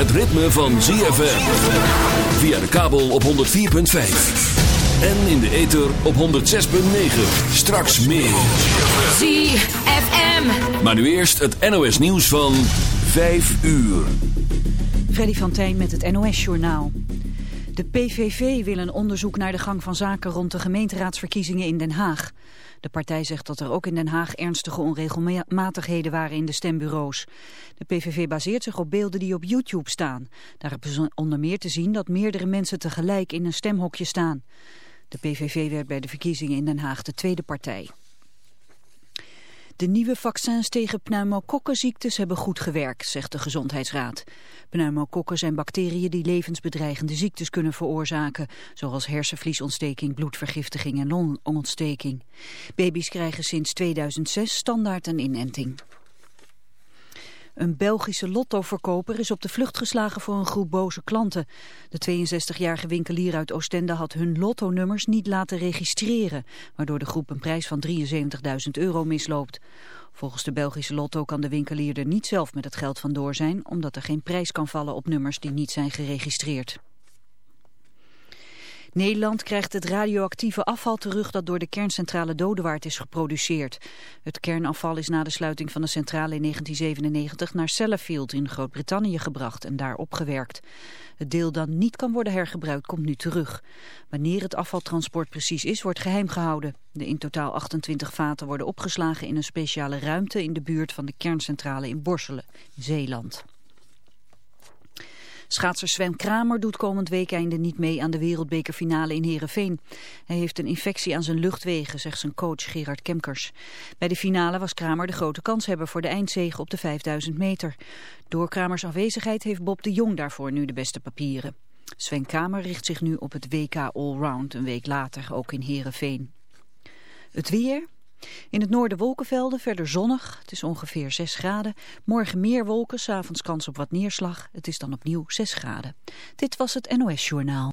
Het ritme van ZFM. Via de kabel op 104.5. En in de ether op 106.9. Straks meer. ZFM. Maar nu eerst het NOS nieuws van 5 uur. Freddy van Tijn met het NOS Journaal. De PVV wil een onderzoek naar de gang van zaken rond de gemeenteraadsverkiezingen in Den Haag. De partij zegt dat er ook in Den Haag ernstige onregelmatigheden waren in de stembureaus. De PVV baseert zich op beelden die op YouTube staan. Daar is onder meer te zien dat meerdere mensen tegelijk in een stemhokje staan. De PVV werd bij de verkiezingen in Den Haag de tweede partij. De nieuwe vaccins tegen pneumokokkenziektes hebben goed gewerkt, zegt de Gezondheidsraad. Pneumokokken zijn bacteriën die levensbedreigende ziektes kunnen veroorzaken, zoals hersenvliesontsteking, bloedvergiftiging en longontsteking. Baby's krijgen sinds 2006 standaard een inenting. Een Belgische lottoverkoper is op de vlucht geslagen voor een groep boze klanten. De 62-jarige winkelier uit Oostende had hun lottonummers niet laten registreren, waardoor de groep een prijs van 73.000 euro misloopt. Volgens de Belgische lotto kan de winkelier er niet zelf met het geld vandoor zijn, omdat er geen prijs kan vallen op nummers die niet zijn geregistreerd. Nederland krijgt het radioactieve afval terug dat door de kerncentrale Dodewaard is geproduceerd. Het kernafval is na de sluiting van de centrale in 1997 naar Sellafield in Groot-Brittannië gebracht en daar opgewerkt. Het deel dat niet kan worden hergebruikt komt nu terug. Wanneer het afvaltransport precies is, wordt geheim gehouden. De in totaal 28 vaten worden opgeslagen in een speciale ruimte in de buurt van de kerncentrale in Borselen, Zeeland. Schaatser Sven Kramer doet komend weekende niet mee aan de wereldbekerfinale in Heerenveen. Hij heeft een infectie aan zijn luchtwegen, zegt zijn coach Gerard Kemkers. Bij de finale was Kramer de grote kanshebber voor de eindzege op de 5000 meter. Door Kramers afwezigheid heeft Bob de Jong daarvoor nu de beste papieren. Sven Kramer richt zich nu op het WK Allround een week later, ook in Heerenveen. Het weer... In het noorden wolkenvelden, verder zonnig. Het is ongeveer 6 graden. Morgen meer wolken, s'avonds kans op wat neerslag. Het is dan opnieuw 6 graden. Dit was het NOS Journaal.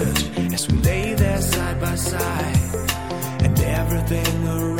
church as we lay there side by side, and everything around.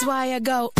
That's why I go.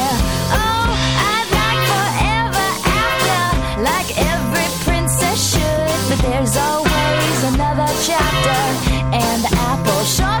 Chapter, and the apple sure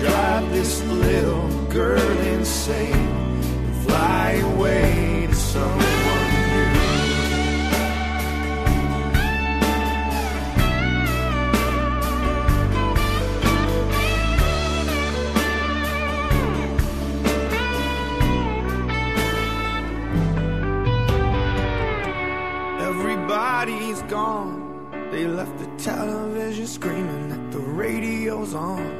Drive this little girl insane. And fly away to someone. Everybody's gone. They left the television screaming that the radio's on.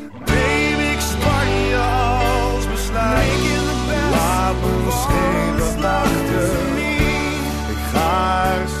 slapen, niet, Ik ga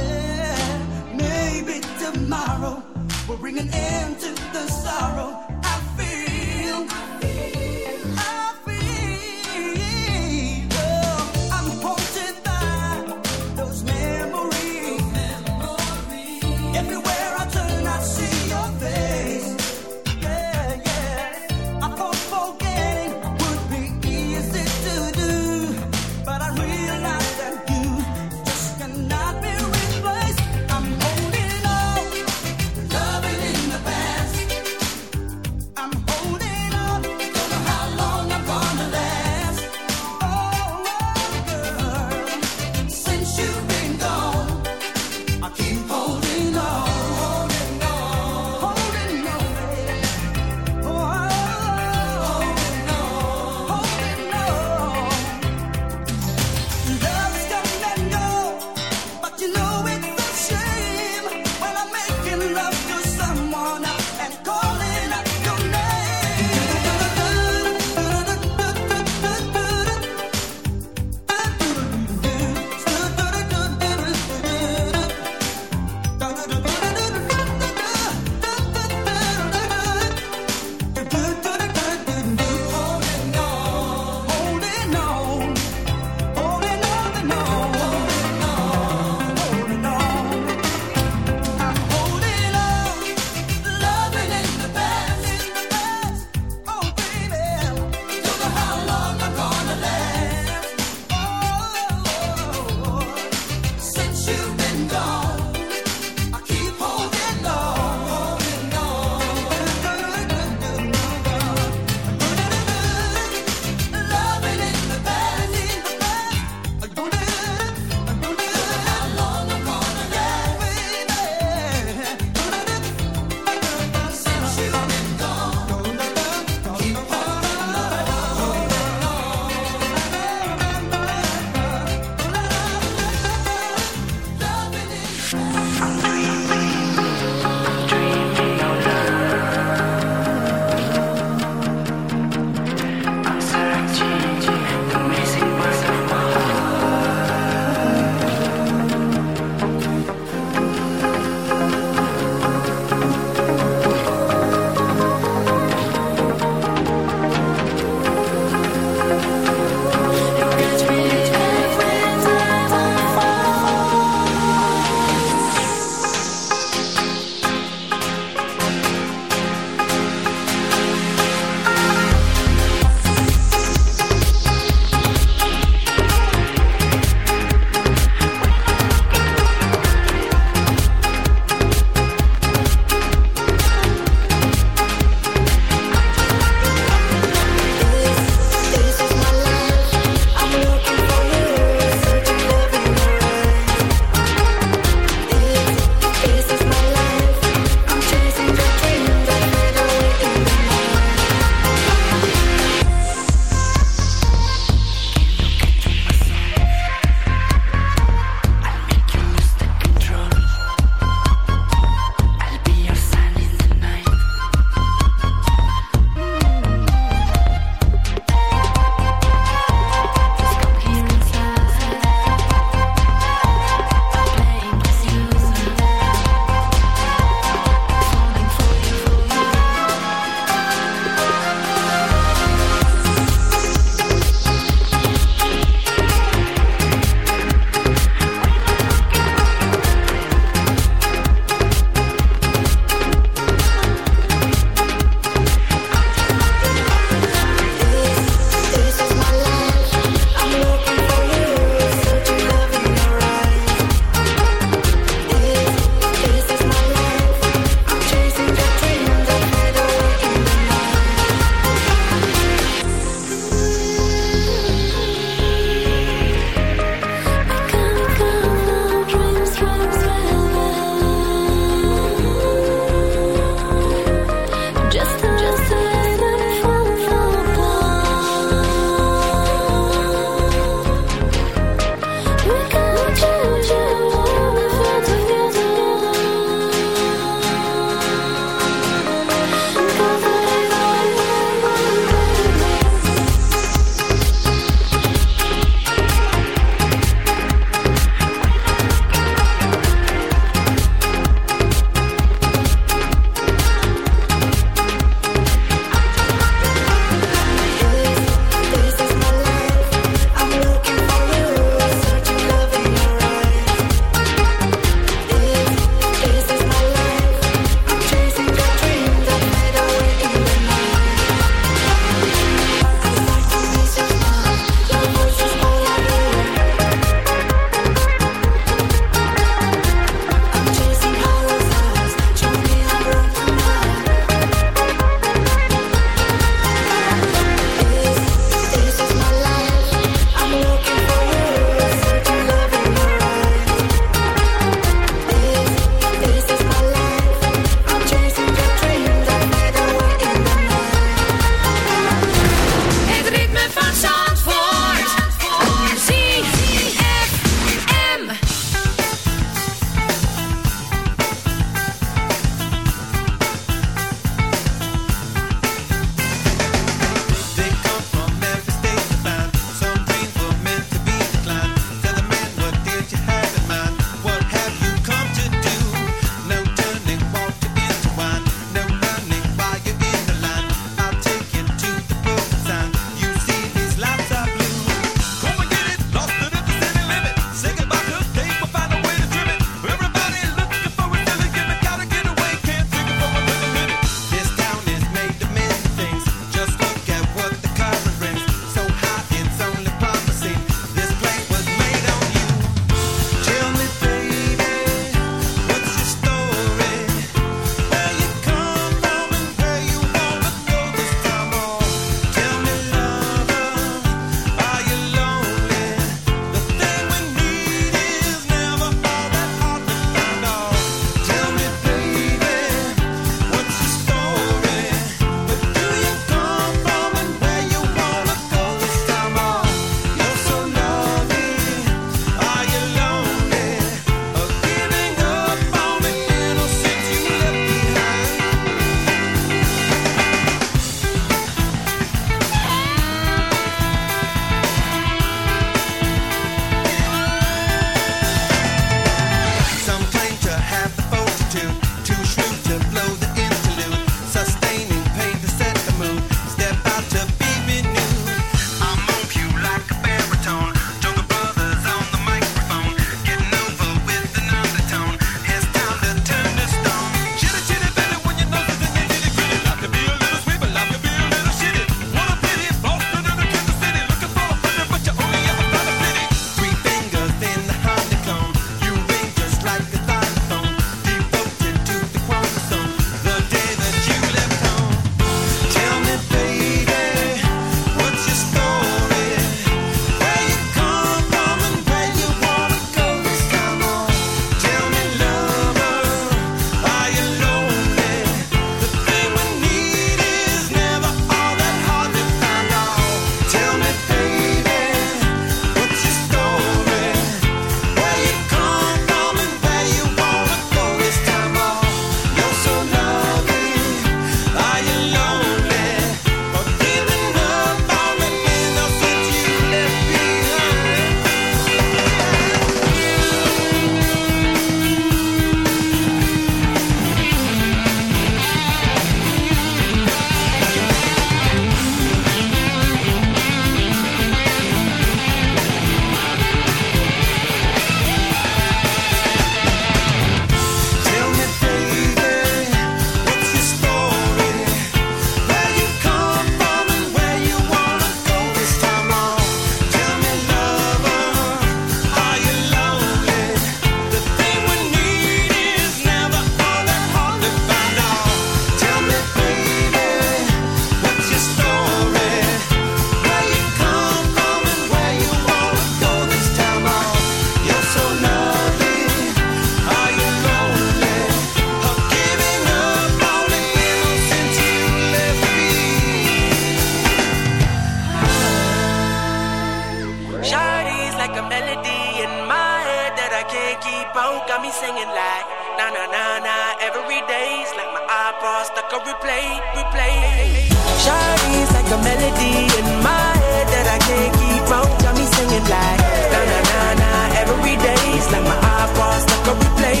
iPod stuck on replay, replay. Shawty's like a melody in my head that I can't keep on, got me singing like na na na na. Every day's like my iPod stuck on replay,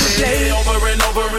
replay. Over and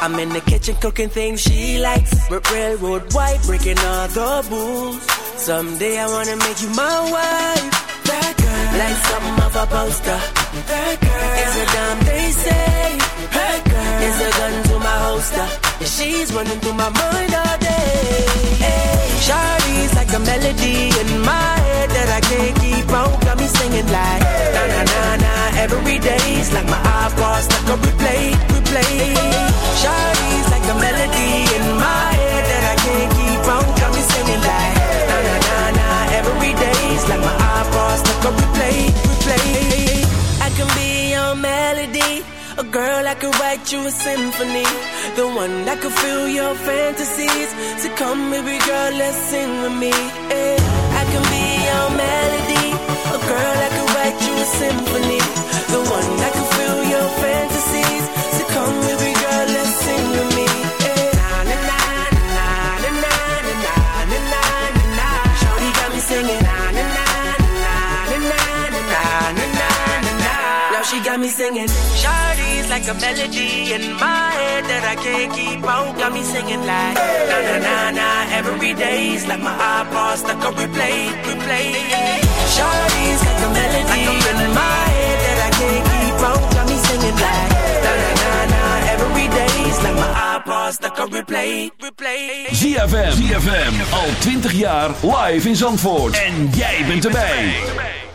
I'm in the kitchen cooking things she likes. Railroad white, breaking all the rules. Someday I wanna make you my wife. That girl, like something of a poster. That girl is a damn they say. That girl is a gun to my holster. She's running through my mind all day. Hey, Shawty's like a melody in my head that I can't keep on. Got me singing like na na na na. Every day's like my iPod stuck on replay, replay. Shawty's like a melody in my head that I can't keep on. coming singing like na na na na. Every day's like my iPod stuck on replay, replay. I can be your melody. A girl I could write you a symphony. The one that could fill your fantasies. So come, baby girl, let's sing with me. eh. I can be your melody. A girl I could write you a symphony. The one that got me singing. Shawty's like a melody in my head that I can't keep on. Got me singing like na na na na. Every day's like my iPod stuck on replay, replay. Shawty's like a melody in my head that I can't keep on. Got me singing like na na na na. Every day's like my iPod stuck on replay, replay. ZFM. ZFM. Al 20 jaar live in Zandvoort. En jij bent erbij.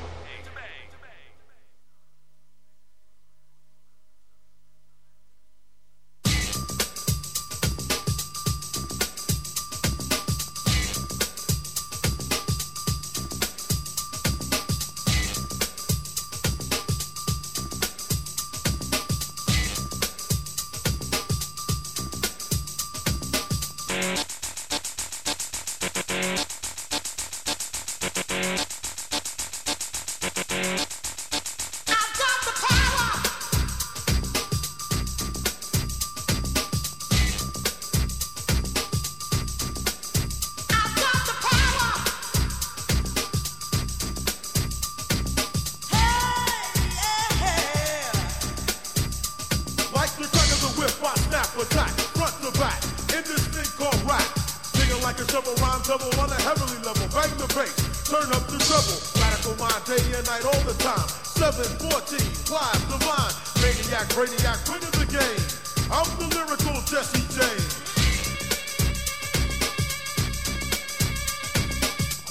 Like a shovel, rhyme double on a heavenly level. Bang the bass, turn up the treble. Radical mind, day and night, all the time. 714, live, divine. Maniac, queen of the game. I'm the lyrical Jesse James.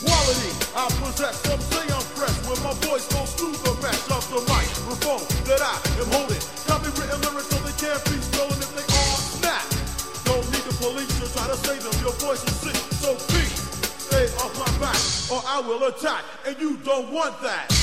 Quality, I possess, some say I'm fresh. When my voice goes through the mesh of the microphone that I am holding. Copy Copywritten lyrics so they can't be stolen if they police to try to save them. Your voice is sick, so please stay off my back or I will attack. And you don't want that.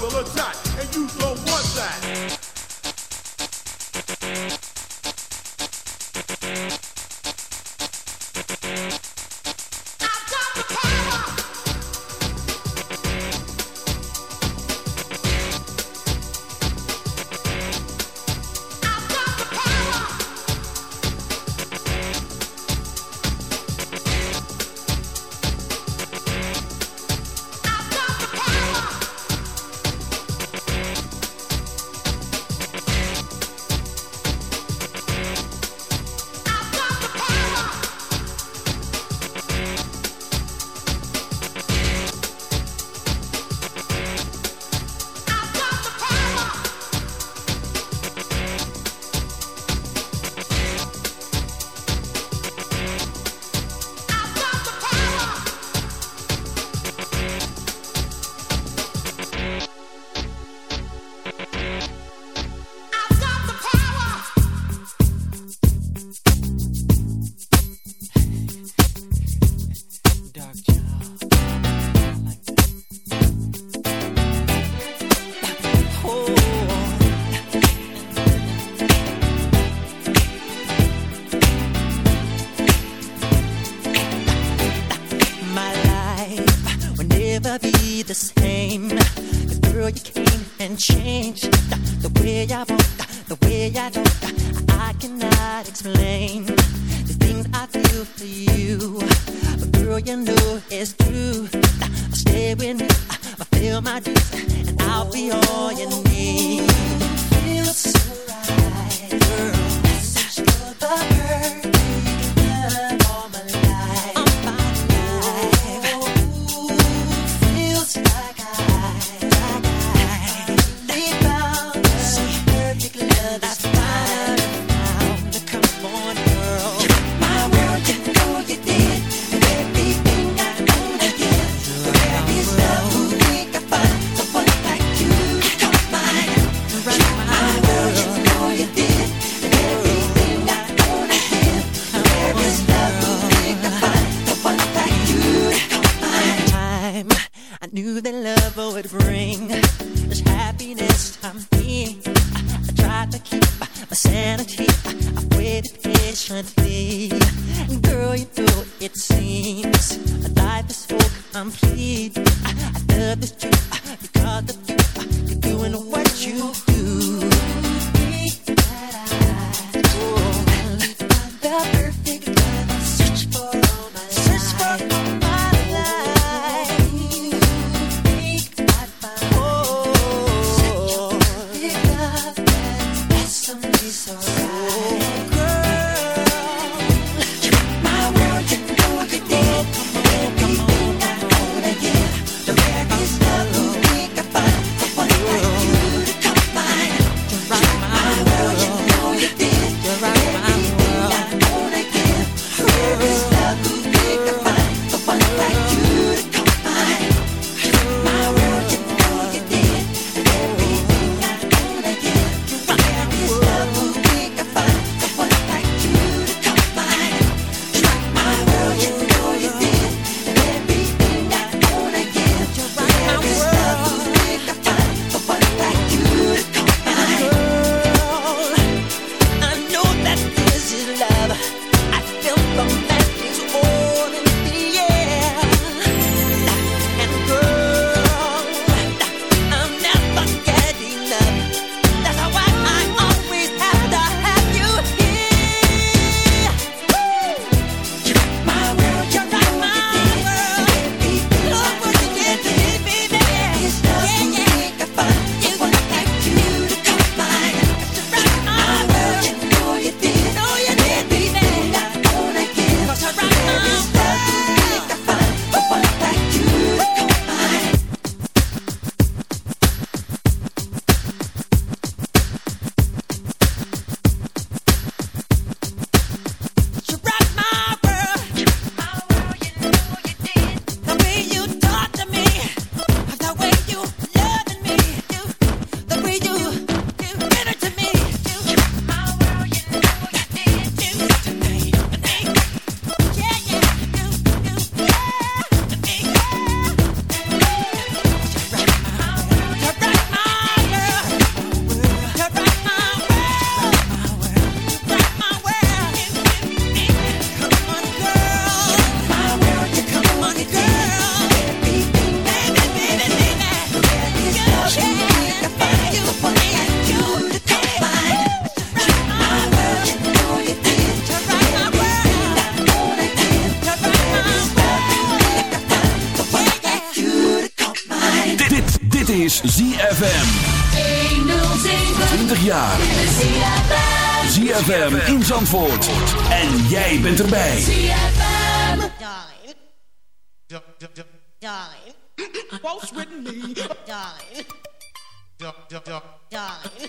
will attack, and you don't want that. ella ZFM in Zandvoort. En jij bent erbij. ZFM. Darling. Darling. Waltz with me. Darling. Darling. Darling.